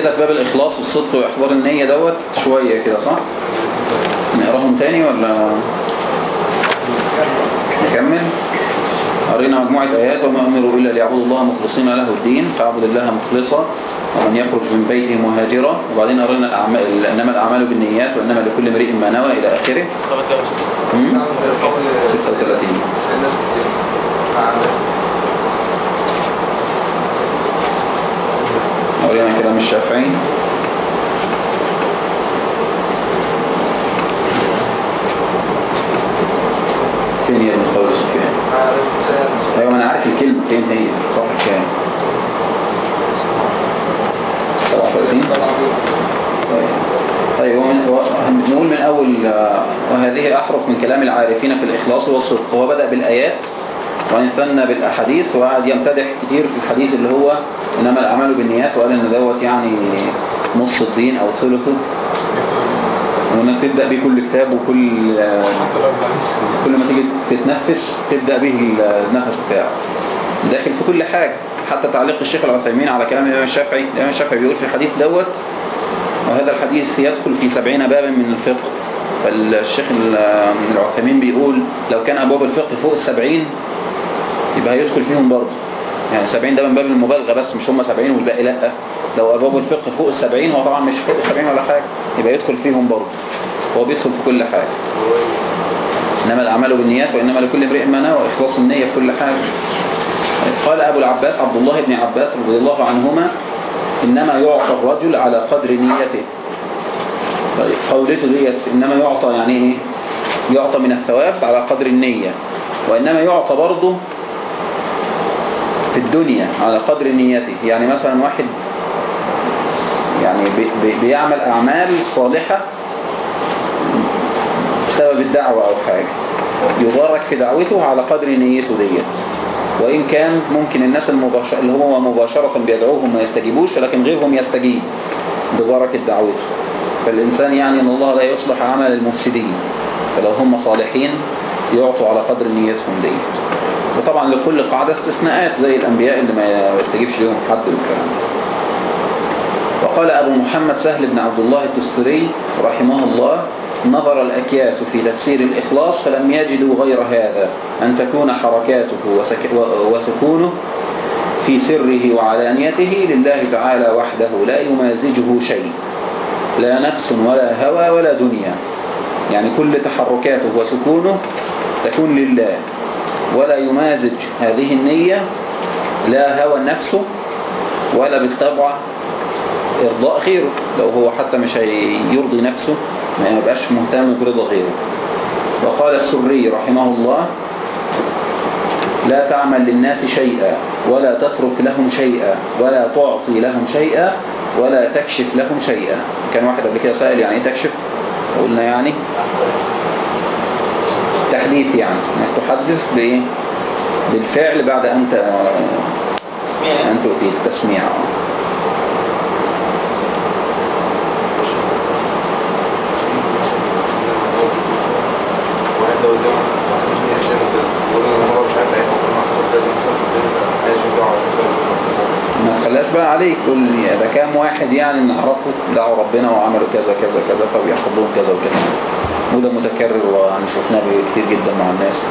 كده في باب الإخلاص والصدق وإحضار النية دوت شوية كده صح؟ نقراهم تاني ولا نكمل؟ قرينا مجموعة آيات وما أمروا إلا ليعبدوا الله مخلصين له الدين فاعبد الله مخلصا ومن يخرج من بيته مهاجرا. وبعدين قرينا الأعمال إنما الأعمال بالنيات وإنما لكل امرئ ما نوى إلى آخره. مم؟ 36 قرينا كلام الشافعي فين يا ابن قول سفيان أيوه أنا عارف الكلمة. فين هي؟ صح كام؟ 37 طيب. طيب نقول من أول آه، وهذه احرف من كلام العارفين في الإخلاص والصدق. هو بدأ بالآيات. وان ثنى بالأحاديث وقعد يمتدح كتير في الحديث اللي هو إنما الأعمال بالنيات وقال إن دوت يعني نص الدين أو ثلثه. وانك تبدأ بيه كل كتاب وكل كل ما تيجي تتنفس تبدأ به النفس بتاعك داخل في كل حاجة حتى تعليق الشيخ العثيمين على كلام الإمام الشافعي. الإمام الشافعي بيقول في الحديث دوت وهذا الحديث يدخل في سبعين بابا من الفقه. فالشيخ ال- العثيمين بيقول لو كان أبواب الفقه فوق السبعين يبقى هيدخل فيهم برضه. يعني 70 ده من باب المبالغة بس مش هم 70 والباقي لأ. لو أبواب الفقه فوق السبعين هو طبعا مش فوق السبعين ولا حاجة. يبقى يدخل فيهم برضه. هو بيدخل في كل حاجة. إنما الأعمال بالنيات وإنما لكل امرئ ما نوى. وإخلاص النية في كل حاجة. قال أبو العباس عبد الله بن عباس رضي الله عنهما إنما يعطى الرجل على قدر نيته. طيب قولته ديت إنما يعطى يعني إيه؟ يعطى من الثواب على قدر النية. وإنما يعطى برضه في الدنيا على قدر نيته. يعني مثلا واحد يعني بي- بي- بيعمل أعمال صالحة بسبب الدعوة أو حاجة يبارك في دعوته على قدر نيته ديت. وإن كان ممكن الناس المباشر اللي هو مباشرة بيدعوهم ما يستجيبوش لكن غيرهم يستجيب ببركة دعوته. فالإنسان يعني أن الله لا يصلح عمل المفسدين فلو هم صالحين يعطوا على قدر نيتهم ديت. وطبعا لكل قاعدة استثناءات زي الأنبياء اللي ما يستجيبش لهم حد والكلام. وقال أبو محمد سهل بن عبد الله التستري رحمه الله نظر الأكياس في تفسير الإخلاص فلم يجدوا غير هذا أن تكون حركاته وسكونه في سره وعلانيته لله تعالى وحده لا يمازجه شيء. لا نفس ولا هوى ولا دنيا. يعني كل تحركاته وسكونه تكون لله. ولا يمازج هذه النية لا هوى نفسه ولا بالطبع إرضاء غيره. لو هو حتى مش هيرضي نفسه ما يبقاش مهتم برضا غيره. وقال السري رحمه الله لا تعمل للناس شيئا ولا تترك لهم شيئا ولا تعطي لهم شيئا ولا تكشف لهم شيئا. كان واحد قبل كده سائل يعني إيه تكشف؟ قلنا يعني تحديث يعني. إنك تحدث بايه بالفعل بعد أن تؤتي التسميع. ما تخليهاش بقى عليك. قول لي ده كام واحد يعني نعرفه دعوا ربنا وعملوا كذا كذا كذا فبيحصل لهم كذا وكذا. وده متكرر ويعني شفناه كتير جدا مع الناس.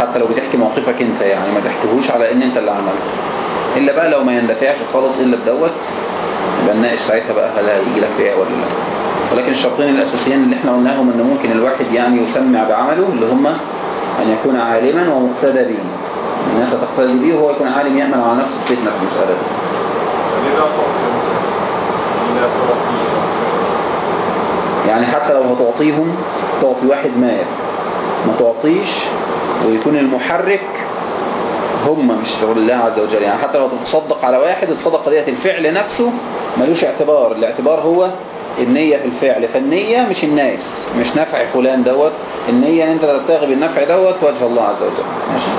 حتى لو بتحكي موقفك أنت يعني ما تحكيهوش على إن أنت اللي عملت إلا بقى لو ما يندفعش خالص إلا بدوت يبقى نناقش ساعتها بقى هل هيجي لك فيها ولا لأ. ولكن الشرطين الأساسيين اللي إحنا قلناهم إن ممكن الواحد يعني يسمع بعمله اللي هم أن يكون عالما ومقتدى به. الناس تقتدي به وهو يكون عالم يأمن على نفسه الفتنة في المسألة دي ليه بقى تعطي ليه بقى تعطي يعني حتى لو هتعطيهم تعطي واحد مال ما تعطيش ويكون المحرك هم مش شغل الله عز وجل. يعني حتى لو تتصدق على واحد الصدقة ديت الفعل نفسه ملوش اعتبار. الاعتبار هو النية في الفعل. فالنية مش الناس مش نفع فلان دوت. النية إن أنت تبتغي بالنفع دوت وجه الله عز وجل. ماشي.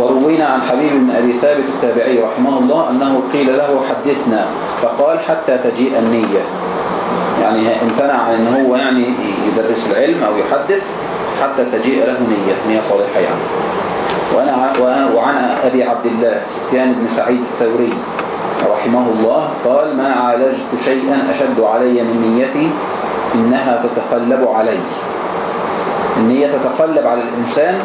وروينا عن حبيب بن أبي ثابت التابعي رحمه الله أنه قيل له حدثنا. فقال حتى تجيء النية. يعني امتنع إن هو يعني يدرس العلم أو يحدث حتى تجيء له نية نية صالحة يعني. وأنا وعن أبي عبد الله سفيان بن سعيد الثوري رحمه الله قال ما عالجت شيئا أشد علي من نيتي إنها تتقلب علي. النية تتقلب على الإنسان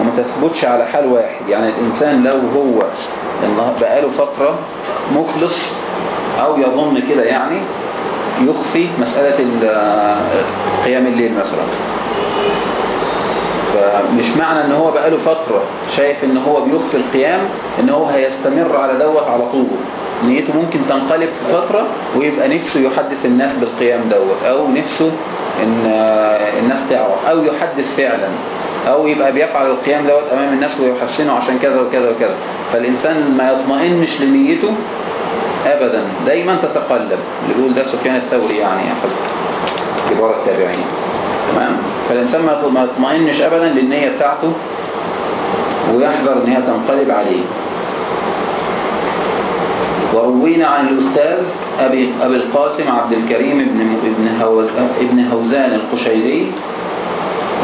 وما تثبتش على حال واحد. يعني الإنسان لو هو بقاله فترة مخلص أو يظن كده يعني يخفي مسألة قيام الليل مثلا. فمش معنى إن هو بقاله فترة شايف إن هو بيخفي القيام إن هو هيستمر على دوت على طول. نيته ممكن تنقلب في فترة ويبقى نفسه يحدث الناس بالقيام دوت أو نفسه إن الناس تعرف أو يحدث فعلا أو يبقى بيفعل القيام دوت أمام الناس ويحسنه عشان كذا وكذا وكذا. فالإنسان ما يطمئنش لنيته ابدا. دايما تتقلب. اللي بيقول ده سفيان الثوري يعني حضرتك كبار التابعين. تمام؟ فالإنسان ما يطمئنش أبدا للنية بتاعته ويحذر إن هي تنقلب عليه. وروينا عن الأستاذ أبي, أبي القاسم عبد الكريم ابن, ابن, هوز ابن هوزان القشيري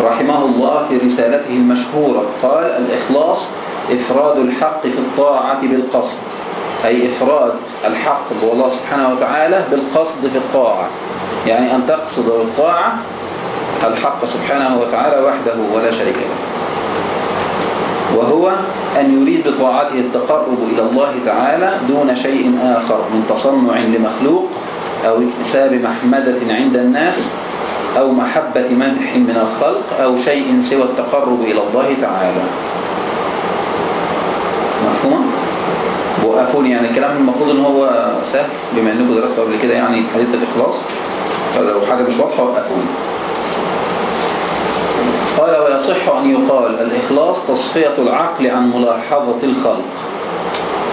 رحمه الله في رسالته المشهورة. قال الإخلاص إفراد الحق في الطاعة بالقصد. أي إفراد الحق هو الله سبحانه وتعالى بالقصد في الطاعة. يعني أن تقصد الطاعة الحق سبحانه وتعالى وحده ولا شريك له. وهو أن يريد بطاعته التقرب إلى الله تعالى دون شيء آخر من تصنع لمخلوق أو اكتساب محمدة عند الناس أو محبة مدح من الخلق أو شيء سوى التقرب إلى الله تعالى. مفهوم؟ وقفوني يعني الكلام المفروض إن هو سهل بما إنكم درستوا قبل كده يعني حديث الإخلاص. فلو حاجة مش واضحة وقفوني. قال ويصح أن يقال الإخلاص تصفية العقل عن ملاحظة الخلق.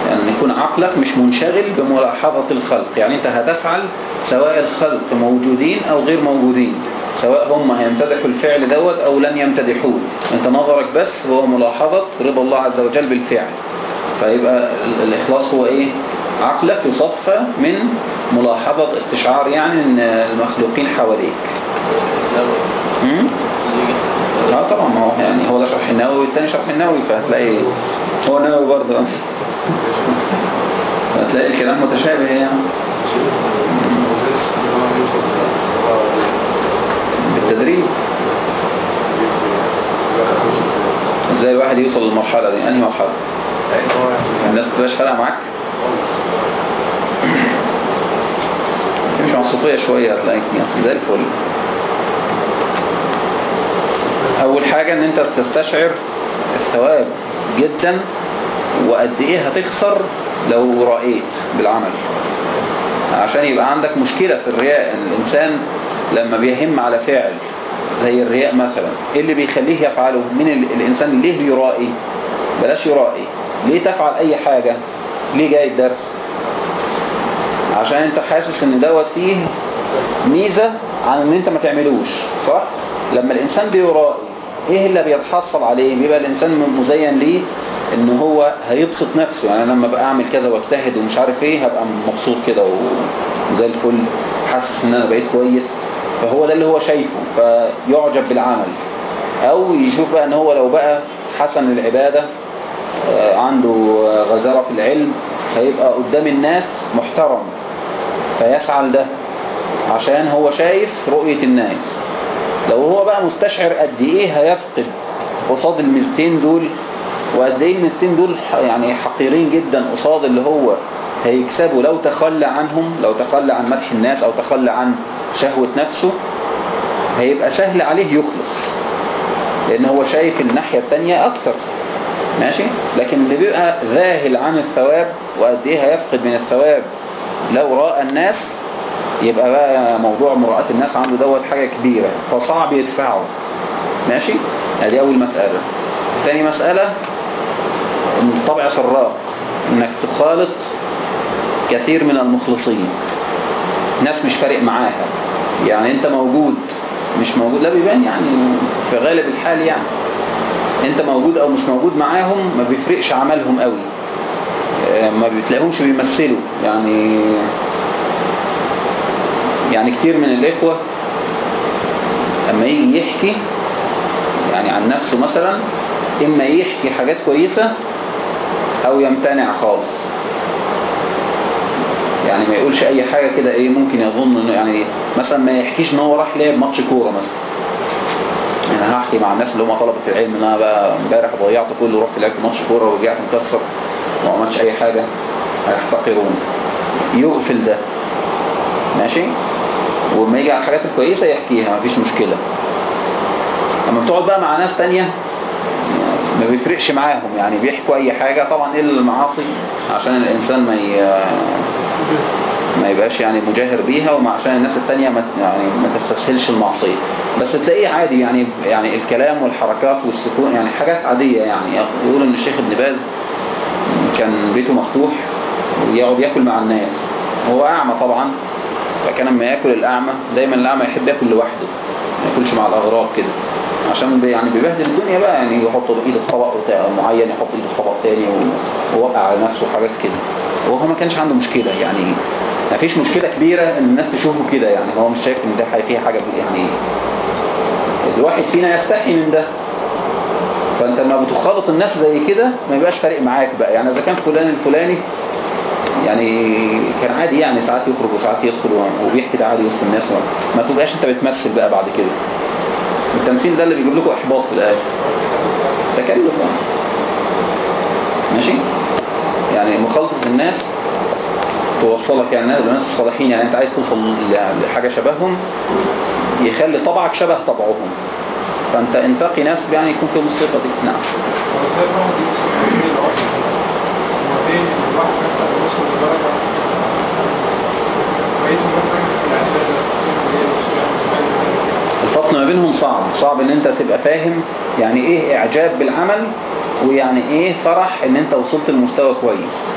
يعني يكون عقلك مش منشغل بملاحظة الخلق. يعني أنت هتفعل سواء الخلق موجودين أو غير موجودين. سواء هم هيمتدحوا الفعل دوت أو لن يمتدحوه. أنت نظرك بس هو ملاحظة رضا الله عز وجل بالفعل. فيبقى الإخلاص هو إيه؟ عقلك يصفى من ملاحظة استشعار يعني إن المخلوقين حواليك. آه طبعا ما هو يعني هو ده شرح النووي والتاني شرح النووي فهتلاقي هو نووي برضه. هتلاقي الكلام متشابه يعني. بالتدريب. إزاي الواحد يوصل للمرحلة دي؟ أنهي مرحلة؟ الناس تبقاش فارقة معاك. مش مع الصوفية شوية هتلاقيك زي الفل. أول حاجة إن أنت تستشعر الثواب جدا وقد إيه هتخسر لو رأيت بالعمل. عشان يبقى عندك مشكلة في الرياء. الإنسان لما بيهم على فعل زي الرياء مثلا إيه اللي بيخليه يفعله؟ من الإنسان ليه يرائي؟ بلاش يرائي. ليه تفعل أي حاجة؟ ليه جاي الدرس؟ عشان أنت حاسس إن دوت فيه ميزة عن إن أنت ما تعملوش صح؟ لما الإنسان بيرائي إيه اللي بيتحصل عليه بيبقى الإنسان مزين ليه إن هو هيبسط نفسه. يعني لما بقى أعمل كذا وأجتهد ومش عارف إيه هبقى مبسوط كده وزي الفل حاسس إن أنا بقيت كويس. فهو ده اللي هو شايفه فيعجب بالعمل. أو يشوف بقى إن هو لو بقى حسن العبادة عنده غزارة في العلم هيبقى قدام الناس محترم فيسعى لده عشان هو شايف رؤية الناس. لو هو بقى مستشعر قد إيه هيفقد قصاد الميزتين دول وقد إيه الميزتين دول يعني حقيرين جدا قصاد اللي هو هيكسبه. لو تخلى عنهم لو تخلى عن مدح الناس أو تخلى عن شهوة نفسه هيبقى سهل عليه يخلص لأن هو شايف الناحية التانية أكتر. ماشي؟ لكن اللي بيبقى ذاهل عن الثواب وقد إيه هيفقد من الثواب لو رأى الناس يبقى بقى موضوع مراءة الناس عنده دوت حاجة كبيرة فصعب يدفعه. ماشي؟ أدي أول مسألة. تاني مسألة طبع سراق إنك تخالط كثير من المخلصين. ناس مش فارق معاها. يعني أنت موجود مش موجود. لا بيبان يعني في غالب الحال يعني. انت موجود أو مش موجود معاهم ما بيفرقش عملهم قوي. ما بتلاقيهمش بيمثلوا. يعني يعني كتير من الإخوة أما يجي يحكي يعني عن نفسه مثلا إما يحكي حاجات كويسة أو يمتنع خالص. يعني ما يقولش أي حاجة كده إيه ممكن يظن إنه يعني مثلا ما يحكيش إن هو راح لعب ماتش كورة مثلا. أنا هحكي مع الناس اللي هم طلبة العلم إن أنا بقى إمبارح ضيعت كله ورحت لعبت ماتش كورة ورجعت مكسر وما عملتش أي حاجة. هيحتقرون يغفل ده. ماشي؟ وما يجي على الحاجات الكويسة يحكيها مفيش مشكلة. أما بتقعد بقى مع ناس تانية ما بيفرقش معاهم. يعني بيحكوا أي حاجة. طبعا الا المعاصي عشان الإنسان ما ي... ما يبقاش يعني مجاهر بيها وعشان الناس التانية ما يعني ما تستسهلش المعصية. بس تلاقيه عادي يعني يعني الكلام والحركات والسكون يعني حاجات عادية يعني. يقول إن الشيخ ابن باز كان بيته مفتوح ويقعد ياكل مع الناس. هو أعمى طبعا فكان لما ياكل الأعمى دايما الأعمى يحب ياكل لوحده ما ياكلش مع الأغراب كده. عشان بي يعني بيبهدل الدنيا بقى يعني يحط إيده في طبق معين يحط إيده في طبق تاني ووقع على نفسه حاجات كده. وهو ما كانش عنده مشكلة يعني. ما فيش مشكلة كبيرة إن الناس تشوفه كده يعني. هو مش شايف إن ده فيها حاجة يعني الواحد فينا يستحي من ده. فأنت لما بتخالط الناس زي كده ما يبقاش فارق معاك بقى. يعني إذا كان فلان الفلاني يعني كان عادي يعني ساعات يخرج وساعات يدخل وبيحكي ده عادي وسط الناس ما تبقاش أنت بتمثل بقى بعد كده. التمثيل ده اللي بيجيب لكم إحباط في الآخر. تكلف آه. ماشي؟ يعني مخالطة الناس توصلك يعني الناس الصالحين يعني انت عايز توصل لحاجة شبههم يخلي طبعك شبه طبعهم. فانت انتقي ناس يعني يكون فيهم الصفة دي. نعم. الفصل ما بينهم صعب. صعب ان انت تبقى فاهم يعني إيه اعجاب بالعمل ويعني إيه فرح ان انت وصلت لمستوى كويس.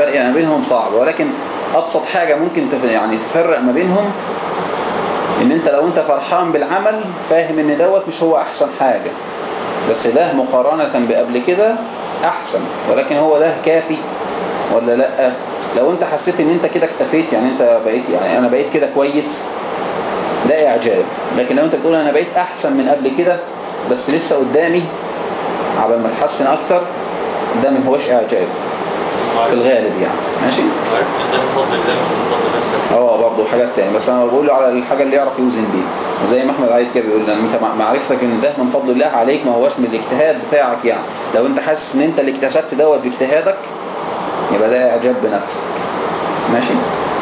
الفرق ما بينهم صعب. ولكن أبسط حاجة ممكن. يعني تفرق ما بينهم إن أنت لو أنت فرحان بالعمل فاهم إن دوت مش هو أحسن حاجة. بس ده مقارنة بقبل كده أحسن. ولكن هو ده كافي ولا لأ؟ لو أنت حسيت إن أنت كده اكتفيت يعني أنت بقيت يعني أنا بقيت كده كويس ده إعجاب. لكن لو أنت بتقول أنا بقيت أحسن من قبل كده بس لسه قدامي عبال ما اتحسن أكتر ده ما هوش إعجاب. في الغالب يعني. ماشي؟ آه برضه حاجات تانية. بس أنا بقول له على الحاجة اللي يعرف يوزن بيها. وزي ما إحمد عايد كده بيقول لأن أنت مع- معرفتك إن ده من فضل الله عليك ما هوش من الاجتهاد بتاعك يعني. لو أنت حاسس إن أنت اللي اكتسبت دوت باجتهادك يبقى ده إعجاب بنفسك. ماشي؟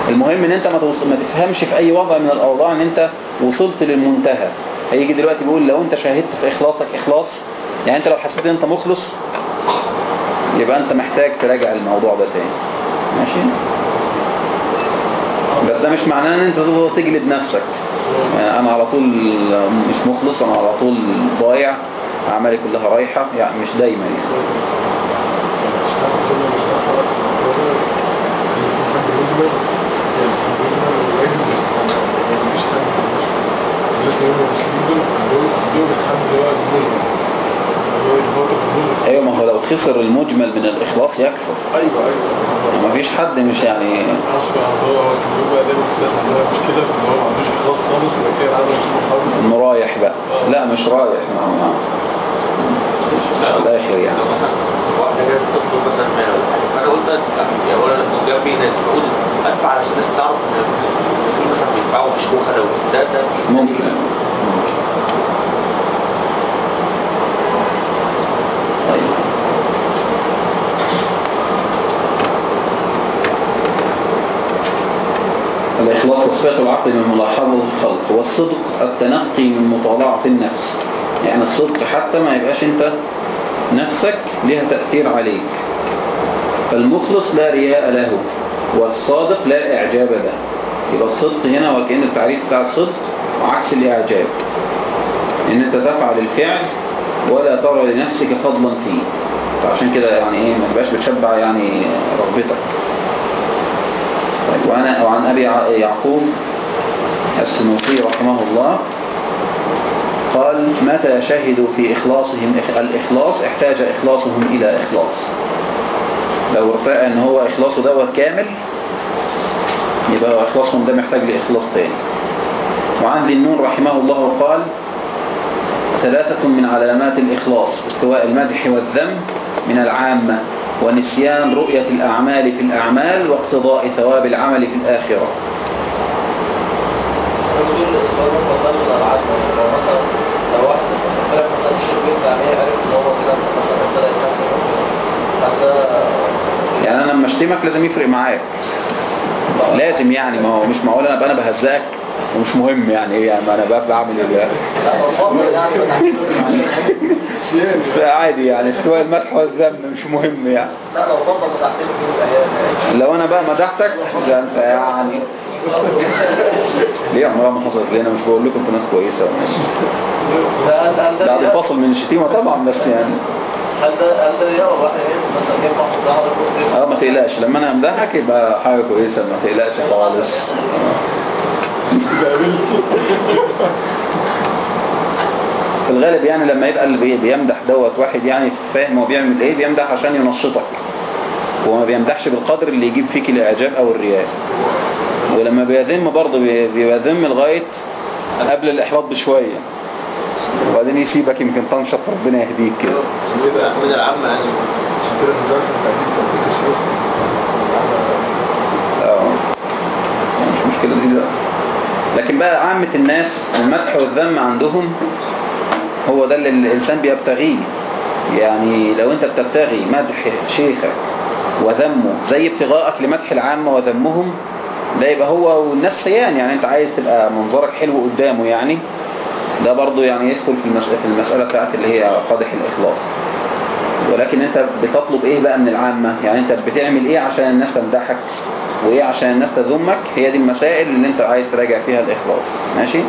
المهم إن أنت ما, توص... ما تفهمش في أي وضع من الأوضاع إن أنت وصلت للمنتهى. هيجي دلوقتي بيقول لو أنت شاهدت في إخلاصك إخلاص يعني أنت لو حسيت إن أنت مخلص يبقى انت محتاج تراجع الموضوع ده تاني. ماشي؟ بس ده مش معناه ان انت تجلد نفسك. يعني أنا على طول مش مخلص أنا على طول ضايع اعمالي كلها رايحة. يعني مش دايما يعني. أيوه ما هو لو خسر المجمل من الإخلاص يكفر. أيوه أيوه. ما فيش حد مش يعني حسب هو هو كان بيبقى دايما في الناس عندها مشكلة في إن هو ما عندوش إخلاص خالص وبعد كده عمل شيء محاول إنه رايح بقى. لا مش رايح. ما ما في الآخر يعني. واحدة جاية تطلب مثلا مال ولا حاجة فأنا قلت أدفع يا لما جاب في ناس بقول أدفع علشان الناس تعرف مثلا بيدفعوا مش بخلة ده ده ممكن. الإخلاص تصفية العقل من ملاحظة الخلق والصدق التنقي من مطالعة النفس. يعني الصدق حتى ما يبقاش انت نفسك لها تأثير عليك. فالمخلص لا رياء له والصادق لا إعجاب له. يبقى الصدق هنا وكأن التعريف بتاع الصدق عكس الإعجاب. إن أنت تفعل الفعل ولا ترى لنفسك فضلا فيه. فعشان كده يعني إيه ما تبقاش بتشبع يعني رغبتك. وعن يع- يعقوب السنوسي رحمه الله قال متى شهدوا في إخلاصهم إخ- الإخلاص؟ احتاج إخلاصهم إلى إخلاص. لو ارتأى إن هو إخلاصه دوت كامل يبقى إخلاصهم ده محتاج لإخلاص تاني. وعن ذي النون رحمه الله قال ثلاثة من علامات الإخلاص استواء المدح والذم من العامة. ونسيان رؤية الأعمال في الأعمال واقتضاء ثواب العمل في الآخرة. يعني أنا لما أشتمك لازم يفرق معاك. لازم يعني ما هو مش معقول أنا أبقى أنا بهزقك. ومش مهم يعني إيه يعني ما بقى بعمل يعني عادي يعني استواء المدح والذم مش مهم يعني. لو أنا بقى مدحتك ده أنت يعني ليه عمرها ما حصلت لي؟ أنا مش بقول لكم أنتوا ناس كويسة. بعد؟ الفصل من الشتيمه طبعا بس يعني. آه ما تقلقش. لما أنا أمدحك يبقى حاجة كويسة ما تقلقش خالص. في الغالب يعني لما يبقى اللي بي- بيمدح دوت واحد يعني فاهم هو بيعمل إيه بيمدح عشان ينشطك. وما بيمدحش بالقدر اللي يجيب فيك الإعجاب أو الرياء. ولما بيذم برضه بي- بيذم لغاية قبل الإحباط بشوية. وبعدين يسيبك يمكن تنشط ربنا يهديك كده. آه. مش مشكلة دي دلوقتي لكن بقى عامة الناس المدح والذم عندهم هو ده اللي الإنسان بيبتغيه. يعني لو أنت بتبتغي مدح شيخك وذمه زي ابتغاءك لمدح العامة وذمهم ده يبقى هو والناس سيان يعني أنت عايز تبقى منظرك حلو قدامه يعني ده برضو يعني يدخل في المسألة, في المسألة بتاعت اللي هي قادح الإخلاص. ولكن أنت بتطلب إيه بقى من العامة؟ يعني أنت بتعمل إيه عشان الناس تمدحك؟ وإيه عشان الناس تذمك؟ هي دي المسائل اللي أنت عايز تراجع فيها الإخلاص. ماشي؟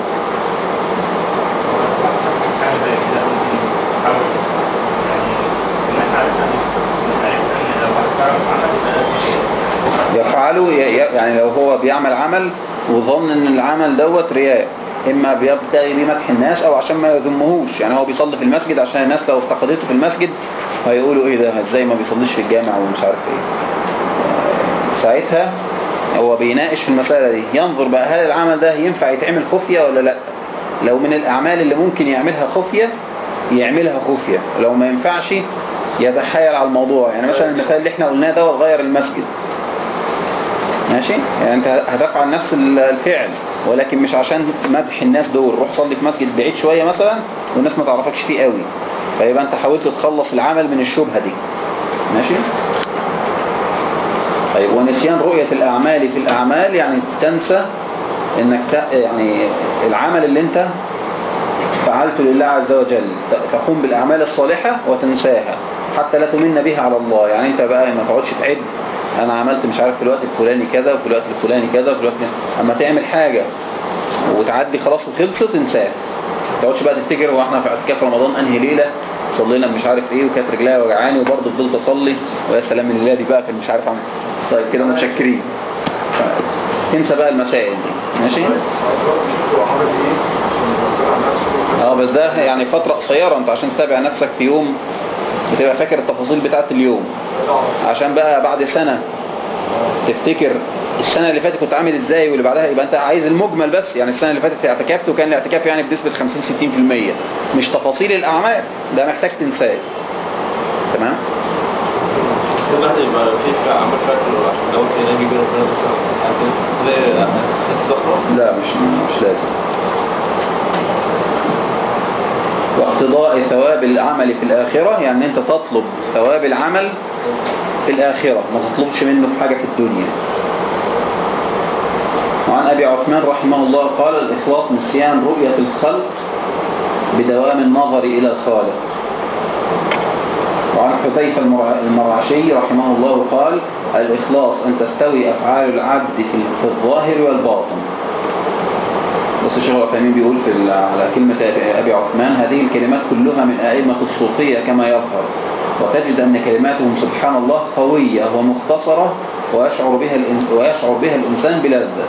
يفعله يعني لو هو بيعمل عمل وظن إن العمل دوت رياء إما بيبتغي بيه مدح الناس أو عشان ما يذمهوش. يعني هو بيصلي في المسجد عشان الناس لو افتقدته في المسجد هيقولوا إيه ده؟ إزاي ما بيصليش في الجامع ومش عارف إيه. ساعتها هو بيناقش في المسألة دي. ينظر بقى هل العمل ده ينفع يتعمل خفية ولا لأ. لو من الأعمال اللي ممكن يعملها خفية يعملها خفية. لو ما ينفعش يتحايل على الموضوع. يعني مثلا المثال اللي إحنا قلناه ده غير المسجد. ماشي؟ يعني أنت هتفعل نفس الفعل ولكن مش عشان مدح الناس دول. روح صلي في مسجد بعيد شوية مثلا والناس ما تعرفكش فيه قوي. فيبقى أنت حاولت تخلص العمل من الشبهة دي. ماشي؟ طيب ونسيان رؤية الأعمال في الأعمال يعني تنسى إنك. يعني العمل اللي أنت فعلته لله عز وجل تقوم بالأعمال الصالحة وتنساها حتى لا تمن بها على الله يعني أنت بقى ما تقعدش تعد أنا عملت مش عارف في الوقت الفلاني كذا وفي الوقت الفلاني كذا وفي الوقت أما تعمل حاجة وتعدي خلاص وخلصت انساها ما تقعدش بقى تفتكر هو إحنا في اعتكاف رمضان أنهي ليلة صلينا مش عارف إيه وكانت رجليا وجعاني وبرضه فضلت أصلي ويا سلام الليلة دي بقى كان مش عارف اعمل طيب كده متشكرين. انسى بقى المسائل دي. ماشي؟ آه بس ده يعني فترة قصيرة انت عشان تتابع نفسك في يوم بتبقى فاكر التفاصيل بتاعت اليوم. عشان بقى بعد سنة تفتكر السنة اللي فاتت كنت عامل إزاي واللي بعدها يبقى انت عايز المجمل بس. يعني السنة اللي فاتت اعتكفت وكان الاعتكاف يعني بنسبة 50-60% مش تفاصيل الأعمال ده محتاج تنساه. تمام؟ في فاكر عشان لو لا مش مش لازم. واقتضاء ثواب العمل في الآخرة يعني أنت تطلب ثواب العمل في الآخرة ما تطلبش منه في حاجة في الدنيا. وعن أبي عثمان رحمه الله قال الإخلاص نسيان رؤية الخلق بدوام النظر إلى الخالق. وعن حذيفة المرعشي رحمه الله قال الإخلاص أن تستوي أفعال العبد في الظاهر والباطن. بس الشيخ العثيمين بيقول في على كلمة أبي- عثمان هذه الكلمات كلها من أئمة الصوفية كما يظهر. وتجد أن كلماتهم سبحان الله قوية ومختصرة ويشعر بها ويشعر بها الإنسان بلذة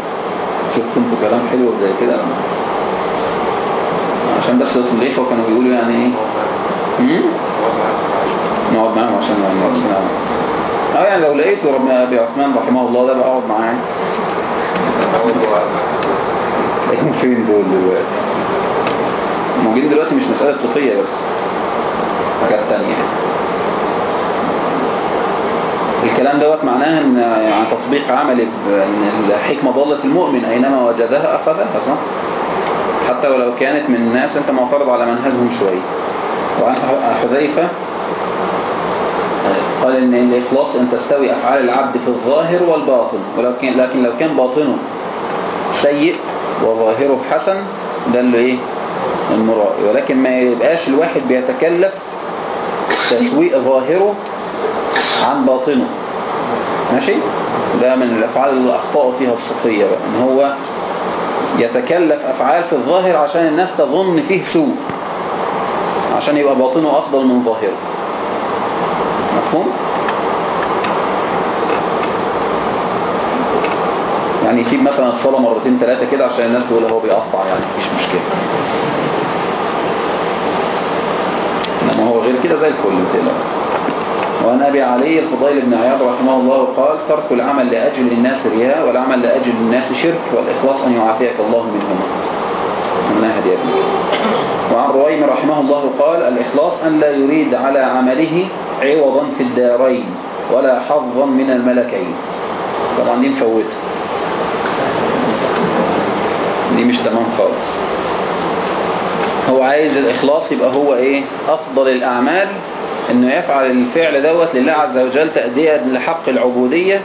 شفت أنتوا كلام حلو زي كده. عشان بس الإخوة كانوا بيقولوا يعني هم؟ نقعد معاهم عشان ما نقعدش آه يعني لو لقيته رب أبي عثمان رحمه الله ده بقى أقعد معاه. لكن فين دول دلوقتي؟ موجودين دلوقتي مش مسألة صوفية بس حاجات تانية. الكلام دوت معناه إن يعني تطبيق عملي إن الحكمة ضلت المؤمن أينما وجدها أخذها صح؟ حتى ولو كانت من ناس أنت معترض على منهجهم شوية. وعن حذيفة قال إن الإخلاص أن تستوي أفعال العبد في الظاهر والباطن ولو كان لكن لو كان باطنه سيء وظاهره حسن ده اللي إيه؟ المرائي ولكن ما يبقاش الواحد بيتكلف تسويق ظاهره عن باطنه. ماشي؟ ده من الأفعال اللي أخطأوا فيها الصوفية بقى إن هو يتكلف أفعال في الظاهر عشان الناس تظن فيه سوء عشان يبقى باطنه أفضل من ظاهره. مفهوم يعني يسيب مثلا الصلاة مرتين ثلاثة كده عشان الناس تقول هو بيقطع يعني مفيش مشكلة. انما هو غير كده زي الفل انت وعن أبي علي الفضيل بن عياض رحمه الله قال ترك العمل لأجل الناس رياء والعمل لأجل الناس شرك والإخلاص أن يعافيك الله منهما. من هدي وعن رويم رحمه الله قال الإخلاص أن لا يريد على عمله عوضا في الدارين ولا حظا من الملكين. طبعا دي مفوتة. دي مش تمام خالص. هو عايز الإخلاص يبقى هو إيه؟ أفضل الأعمال إنه يفعل الفعل دوت لله عز وجل تأدية لحق العبودية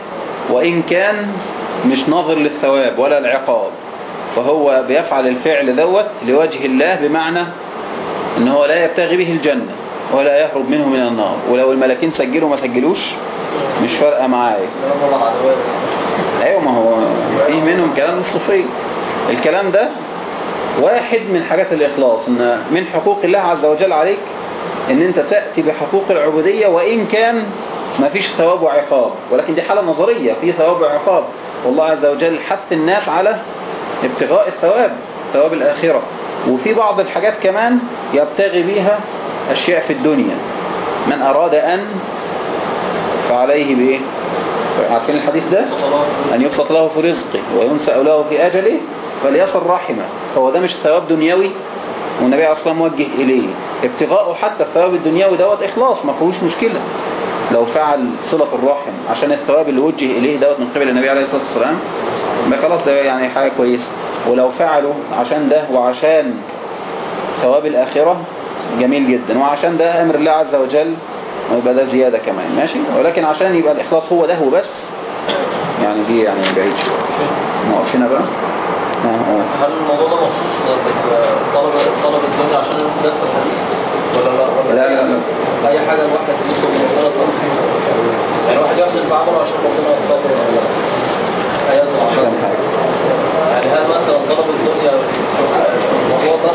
وإن كان مش ناظر للثواب ولا العقاب. وهو بيفعل الفعل دوت لوجه الله بمعنى إن هو لا يبتغي به الجنة. ولا يهرب منه من النار. ولو الملكين سجلوا ما سجلوش مش فارقة معايا. أيوه ما هو فيه منهم كلام الصوفية الكلام ده واحد من حاجات الإخلاص إن من حقوق الله عز وجل عليك إن أنت تأتي بحقوق العبودية وإن كان ما فيش ثواب وعقاب. ولكن دي حالة نظرية في ثواب وعقاب. والله عز وجل حث الناس على ابتغاء الثواب ثواب الآخرة. وفي بعض الحاجات كمان يبتغي بيها أشياء في الدنيا. من أراد أن فعليه بإيه؟ عارفين الحديث ده؟ أن يبسط له في رزقه وينسأ له في أجله فليصل رحمه. هو ده مش ثواب دنيوي؟ والنبي أصلا موجه إليه. ابتغاءه حتى الثواب الدنيوي دوت إخلاص ما فيهوش مشكلة. لو فعل صلة الرحم عشان الثواب اللي وجه إليه دوت من قبل النبي عليه الصلاة والسلام ما خلاص ده يعني حاجة كويسة. ولو فعله عشان ده وعشان ثواب الآخرة جميل جدا. وعشان ده أمر الله عز وجل يبقى ده زيادة كمان. ماشي؟ ولكن عشان يبقى الإخلاص هو ده وبس يعني دي يعني بعيد شوية. نقف هنا بقى؟ هل الموضوع ده مخصوص طلبة طلبة الدنيا عشان الناس ولا لا؟ لا لا أي حاجة الواحد يدخل من الغلط يعني الواحد يحسن بعمله عشان ربنا يتفضل ولا لا؟ أيوة. مش فاهم حاجة. يعني هل مثلا طلب الدنيا الموضوع ده؟